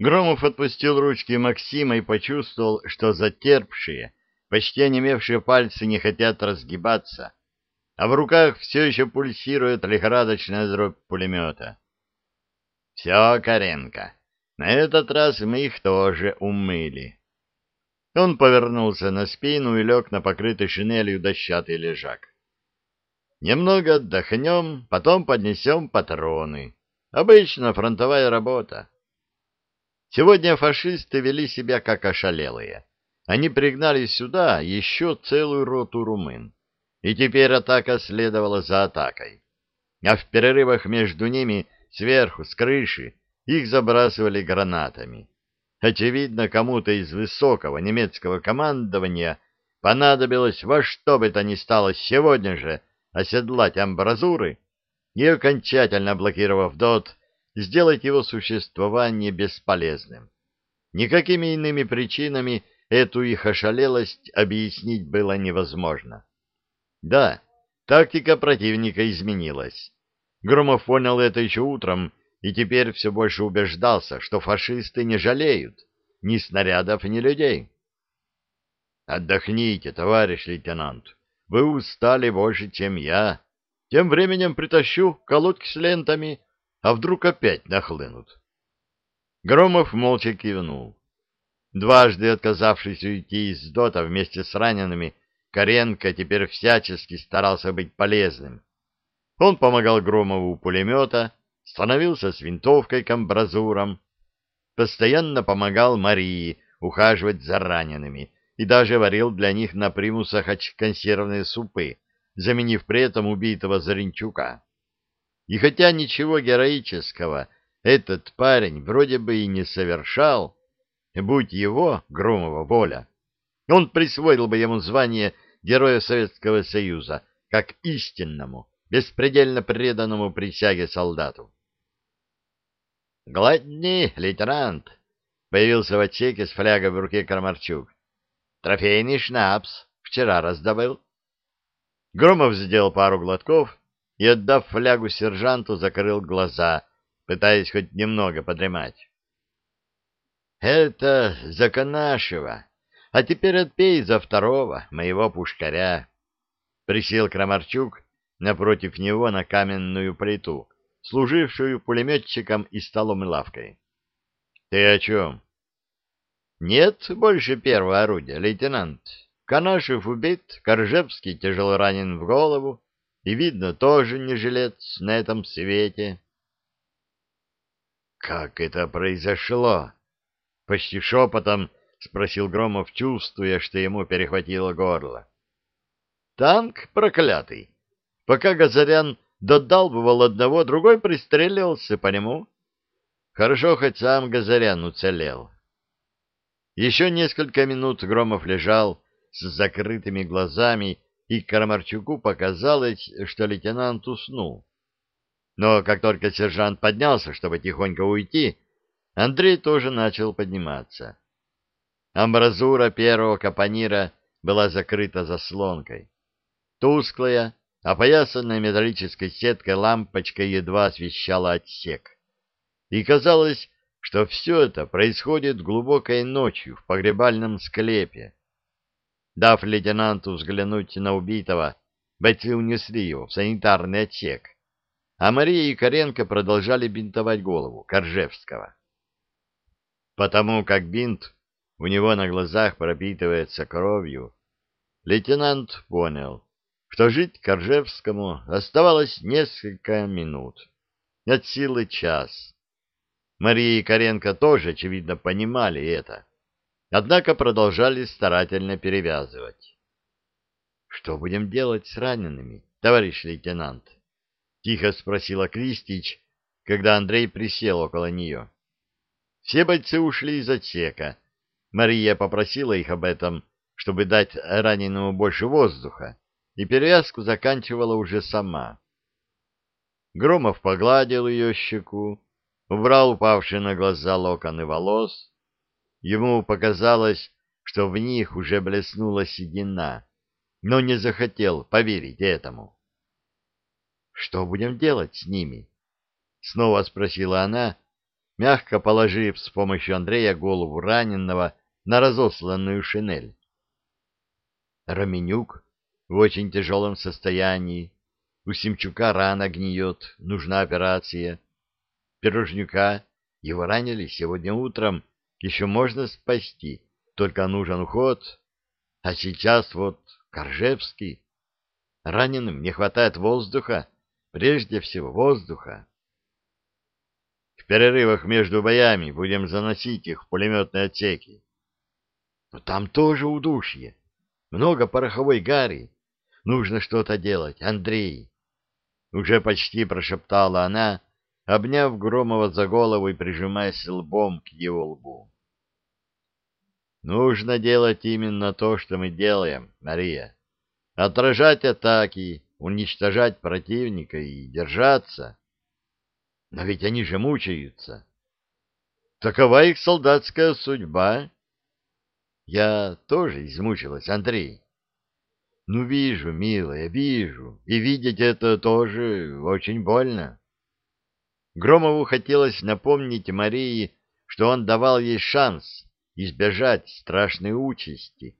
Громов отпустил ручки Максима и почувствовал, что затерпшие, почти онемевшие пальцы не хотят разгибаться, а в руках все еще пульсирует лихорадочная дробь пулемета. «Все, Каренко, на этот раз мы их тоже умыли». Он повернулся на спину и лег на покрытый шинелью дощатый лежак. «Немного отдохнем, потом поднесем патроны. Обычно фронтовая работа». Сегодня фашисты вели себя как ошалелые. Они пригнали сюда еще целую роту румын. И теперь атака следовала за атакой. А в перерывах между ними, сверху, с крыши, их забрасывали гранатами. Очевидно, кому-то из высокого немецкого командования понадобилось во что бы то ни стало сегодня же оседлать амбразуры и, окончательно блокировав ДОТ, сделать его существование бесполезным. Никакими иными причинами эту их ошалелость объяснить было невозможно. Да, тактика противника изменилась. Громов понял это еще утром и теперь все больше убеждался, что фашисты не жалеют ни снарядов, ни людей. «Отдохните, товарищ лейтенант, вы устали больше, чем я. Тем временем притащу колодки с лентами, а вдруг опять нахлынут? Громов молча кивнул. Дважды отказавшись уйти из ДОТа вместе с ранеными, Коренко теперь всячески старался быть полезным. Он помогал Громову у пулемета, становился с винтовкой к амбразурам, постоянно помогал Марии ухаживать за ранеными и даже варил для них на примусах консервные супы, заменив при этом убитого Заринчука. И хотя ничего героического этот парень вроде бы и не совершал, будь его, Громова, воля, он присвоил бы ему звание Героя Советского Союза, как истинному, беспредельно преданному присяге солдату. «Гладни, лейтенант!» — появился в отсеке с флягой в руке Крамарчук. «Трофейный шнапс. Вчера раздобыл». Громов сделал пару глотков и, отдав флягу сержанту, закрыл глаза, пытаясь хоть немного подремать. — Это за Канашева, а теперь отпей за второго, моего пушкаря. Присел Крамарчук напротив него на каменную плиту, служившую пулеметчиком и столом и лавкой. — Ты о чем? — Нет больше первого орудия, лейтенант. Канашев убит, Коржевский тяжело ранен в голову, и, видно, тоже не жилец на этом свете. «Как это произошло?» — почти шепотом спросил Громов, чувствуя, что ему перехватило горло. «Танк проклятый! Пока Газарян додалбывал одного, другой пристреливался по нему. Хорошо, хоть сам Газарян уцелел». Еще несколько минут Громов лежал с закрытыми глазами и Карамарчуку показалось, что лейтенант уснул. Но как только сержант поднялся, чтобы тихонько уйти, Андрей тоже начал подниматься. Амбразура первого капонира была закрыта заслонкой. Тусклая, опоясанная металлической сеткой лампочка едва освещала отсек. И казалось, что все это происходит глубокой ночью в погребальном склепе. Дав лейтенанту взглянуть на убитого, бойцы унесли его в санитарный отсек, а Мария и Коренко продолжали бинтовать голову Коржевского. Потому как бинт у него на глазах пропитывается кровью, лейтенант понял, что жить Коржевскому оставалось несколько минут, от силы час. Мария и Коренко тоже, очевидно, понимали это однако продолжали старательно перевязывать. — Что будем делать с ранеными, товарищ лейтенант? — тихо спросила Кристич, когда Андрей присел около нее. Все бойцы ушли из отсека. Мария попросила их об этом, чтобы дать раненому больше воздуха, и перевязку заканчивала уже сама. Громов погладил ее щеку, убрал упавшие на глаза локоны волос, Ему показалось, что в них уже блеснула седина, но не захотел поверить этому. — Что будем делать с ними? — снова спросила она, мягко положив с помощью Андрея голову раненого на разосланную шинель. Раменюк в очень тяжелом состоянии. У Семчука рана гниет, нужна операция. Пирожнюка его ранили сегодня утром, еще можно спасти, только нужен уход. А сейчас вот Коржевский. Раненым не хватает воздуха, прежде всего воздуха. В перерывах между боями будем заносить их в пулеметные отсеки. Но там тоже удушье, много пороховой гари. Нужно что-то делать, Андрей. Уже почти прошептала она, обняв Громова за голову и прижимаясь лбом к его лбу. Нужно делать именно то, что мы делаем, Мария. Отражать атаки, уничтожать противника и держаться. Но ведь они же мучаются. Такова их солдатская судьба. Я тоже измучилась, Андрей. Ну, вижу, милая, вижу. И видеть это тоже очень больно. Громову хотелось напомнить Марии, что он давал ей шанс избежать страшной участи,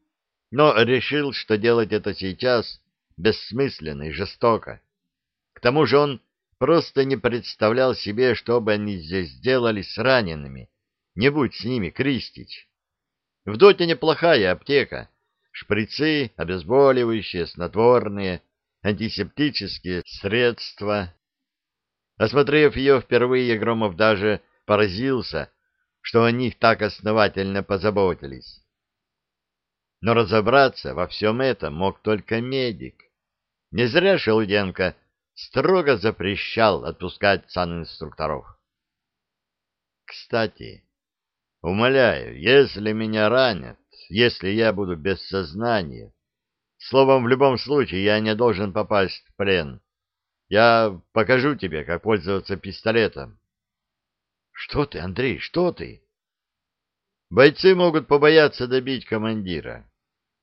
но решил, что делать это сейчас бессмысленно и жестоко. К тому же он просто не представлял себе, что бы они здесь сделали с ранеными, не будь с ними Кристич. В доте неплохая аптека, шприцы, обезболивающие, снотворные, антисептические средства. Осмотрев ее впервые, Громов даже поразился, что о них так основательно позаботились. Но разобраться во всем этом мог только медик. Не зря Шелуденко строго запрещал отпускать санинструкторов. Кстати, умоляю, если меня ранят, если я буду без сознания. Словом, в любом случае я не должен попасть в плен. Я покажу тебе, как пользоваться пистолетом. Что ты, Андрей, что ты? Бойцы могут побояться добить командира.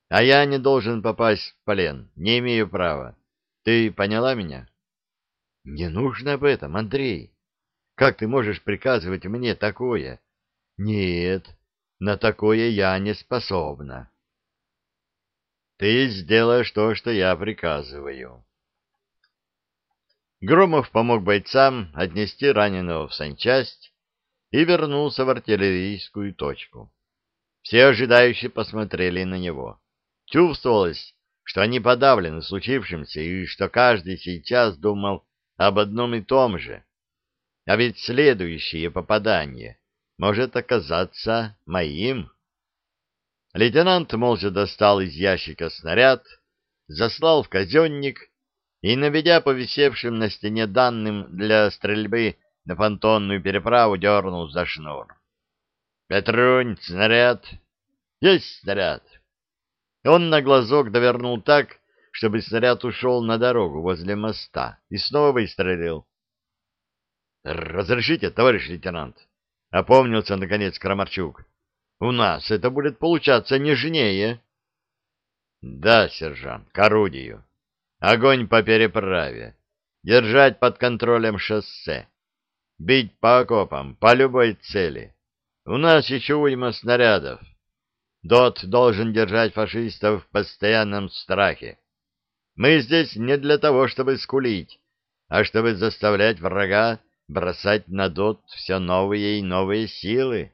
А я не должен попасть в плен, не имею права. Ты поняла меня? Не нужно об этом, Андрей. Как ты можешь приказывать мне такое? Нет, на такое я не способна. Ты сделаешь то, что я приказываю. Громов помог бойцам отнести раненого в санчасть и вернулся в артиллерийскую точку. Все ожидающие посмотрели на него. Чувствовалось, что они подавлены случившимся и что каждый сейчас думал об одном и том же. А ведь следующее попадание может оказаться моим. Лейтенант молча достал из ящика снаряд, заслал в казенник и, наведя по висевшим на стене данным для стрельбы на понтонную переправу, дернул за шнур. «Петрунь, снаряд!» «Есть снаряд!» Он на глазок довернул так, чтобы снаряд ушел на дорогу возле моста и снова выстрелил. «Разрешите, товарищ лейтенант?» — опомнился, наконец, Крамарчук. — У нас это будет получаться нежнее. — Да, сержант, к орудию. Огонь по переправе. Держать под контролем шоссе. Бить по окопам, по любой цели. У нас еще уйма снарядов. ДОТ должен держать фашистов в постоянном страхе. Мы здесь не для того, чтобы скулить, а чтобы заставлять врага бросать на дот все новые и новые силы.